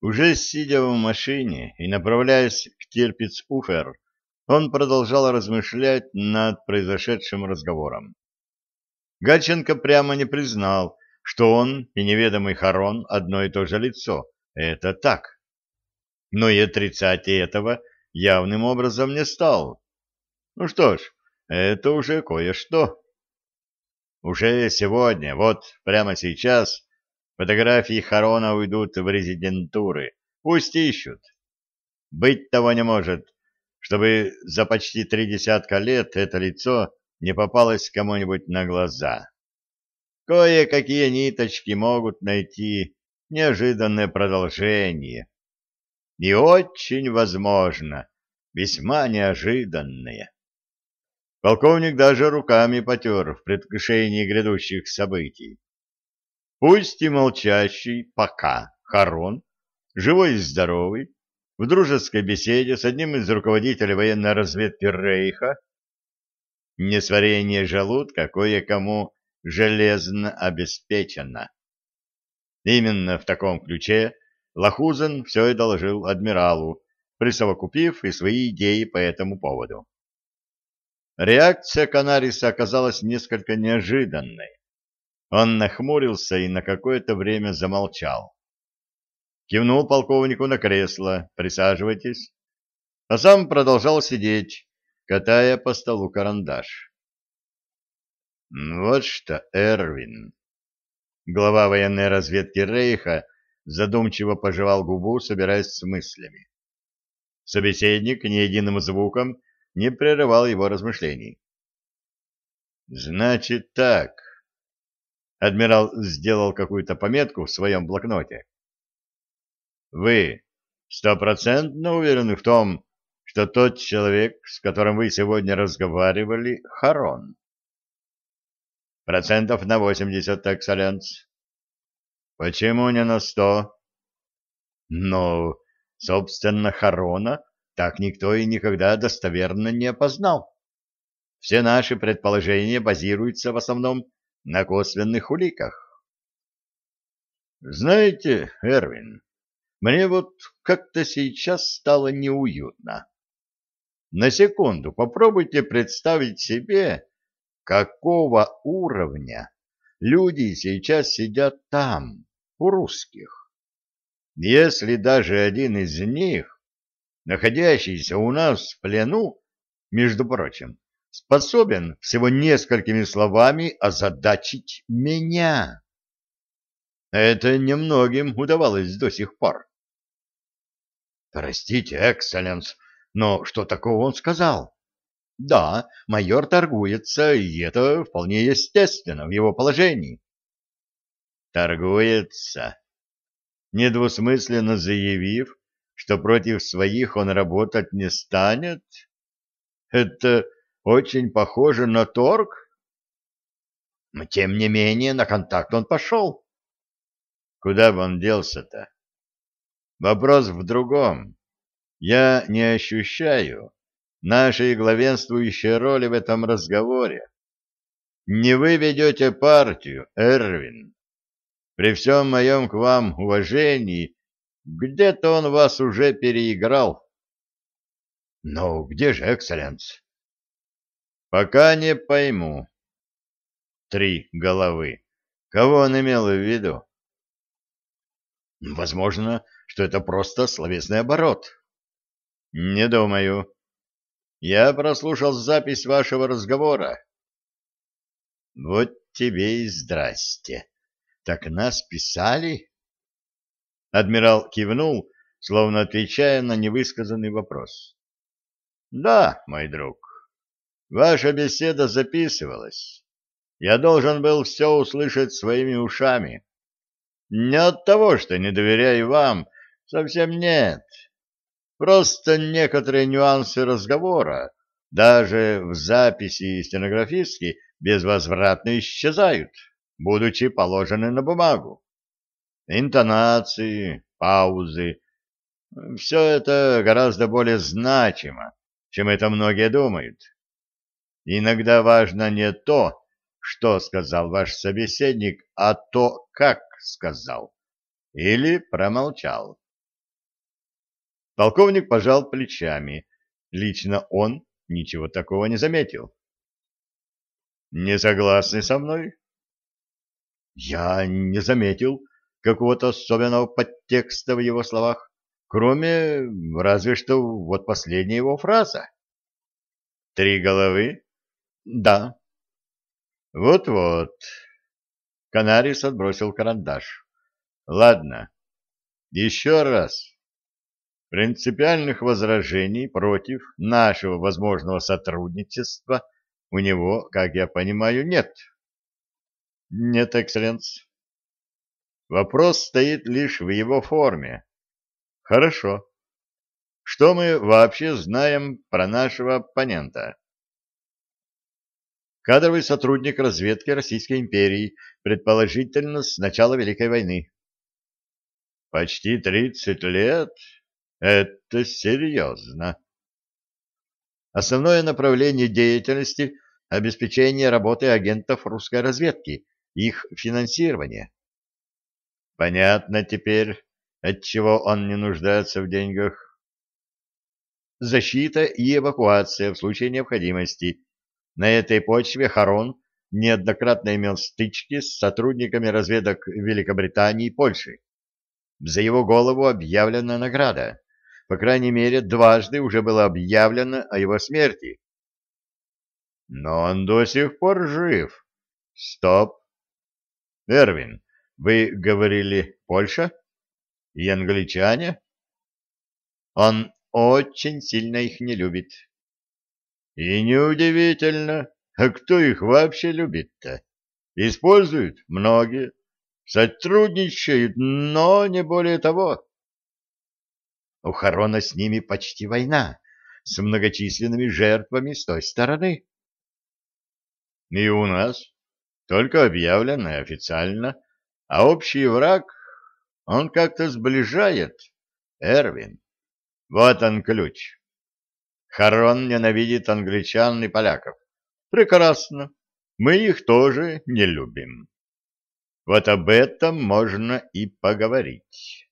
Уже сидя в машине и направляясь к Тирпиц-Уфер, он продолжал размышлять над произошедшим разговором. Гальченко прямо не признал, что он и неведомый Харон одно и то же лицо. Это так. Но и отрицать этого явным образом не стал. Ну что ж, это уже кое-что. Уже сегодня, вот прямо сейчас, фотографии Харона уйдут в резидентуры. Пусть ищут. Быть того не может, чтобы за почти три десятка лет это лицо не попалось кому-нибудь на глаза. Кое-какие ниточки могут найти неожиданное продолжение. И очень возможно, весьма неожиданное. Полковник даже руками потер в предвкушении грядущих событий. Пусть и молчащий пока Харон, живой и здоровый, в дружеской беседе с одним из руководителей военной разведки Рейха, несварение желудка кое-кому железно обеспечено. Именно в таком ключе Лохузен все и доложил адмиралу, присовокупив и свои идеи по этому поводу. Реакция Канариса оказалась несколько неожиданной. Он нахмурился и на какое-то время замолчал. Кивнул полковнику на кресло «Присаживайтесь», а сам продолжал сидеть, катая по столу карандаш. «Вот что, Эрвин!» Глава военной разведки Рейха задумчиво пожевал губу, собираясь с мыслями. Собеседник ни единым звуком не прерывал его размышлений. «Значит так...» Адмирал сделал какую-то пометку в своем блокноте. «Вы стопроцентно уверены в том, что тот человек, с которым вы сегодня разговаривали, Харон?» «Процентов на восемьдесят, экселленс». «Почему не на сто?» «Ну, собственно, Харона так никто и никогда достоверно не опознал. Все наши предположения базируются в основном на косвенных уликах. Знаете, Эрвин, мне вот как-то сейчас стало неуютно. На секунду попробуйте представить себе, какого уровня люди сейчас сидят там, у русских. Если даже один из них находящийся у нас в плену, между прочим, способен всего несколькими словами озадачить меня. Это немногим удавалось до сих пор. Простите, экселленс, но что такого он сказал? Да, майор торгуется, и это вполне естественно в его положении. Торгуется, недвусмысленно заявив, что против своих он работать не станет? Это очень похоже на торг. Тем не менее, на контакт он пошел. Куда бы он делся-то? Вопрос в другом. Я не ощущаю нашей главенствующей роли в этом разговоре. Не вы ведете партию, Эрвин. При всем моем к вам уважении где-то он вас уже переиграл. Но где же экселленс? Пока не пойму. Три головы. Кого он имел в виду? Возможно, что это просто словесный оборот. Не думаю. Я прослушал запись вашего разговора. Вот тебе и здрасте. Так нас писали? Адмирал кивнул, словно отвечая на невысказанный вопрос. «Да, мой друг, ваша беседа записывалась. Я должен был все услышать своими ушами. Не от того, что не доверяю вам, совсем нет. Просто некоторые нюансы разговора, даже в записи стенографистки, безвозвратно исчезают, будучи положены на бумагу интонации, паузы. Все это гораздо более значимо, чем это многие думают. Иногда важно не то, что сказал ваш собеседник, а то, как сказал или промолчал. Полковник пожал плечами. Лично он ничего такого не заметил. Не согласны со мной? Я не заметил какого-то особенного подтекста в его словах, кроме разве что вот последняя его фраза. Три головы? Да. Вот-вот. Канарис отбросил карандаш. Ладно. Еще раз. Принципиальных возражений против нашего возможного сотрудничества у него, как я понимаю, нет. Нет, экселленс. Вопрос стоит лишь в его форме. Хорошо. Что мы вообще знаем про нашего оппонента? Кадровый сотрудник разведки Российской империи, предположительно, с начала Великой войны. Почти тридцать лет? Это серьезно. Основное направление деятельности – обеспечение работы агентов русской разведки, их финансирование. Понятно теперь, отчего он не нуждается в деньгах защита и эвакуация в случае необходимости. На этой почве Харон неоднократно имел стычки с сотрудниками разведок Великобритании и Польши. За его голову объявлена награда. По крайней мере, дважды уже было объявлено о его смерти. Но он до сих пор жив. Стоп. Эрвин, вы говорили Польша? И англичане? Он очень сильно их не любит. И неудивительно, а кто их вообще любит-то? Используют многие, сотрудничают, но не более того. У Харона с ними почти война, с многочисленными жертвами с той стороны. И у нас только объявлено официально, а общий враг, он как-то сближает, Эрвин. Вот он ключ. Харон ненавидит англичан и поляков. Прекрасно. Мы их тоже не любим. Вот об этом можно и поговорить.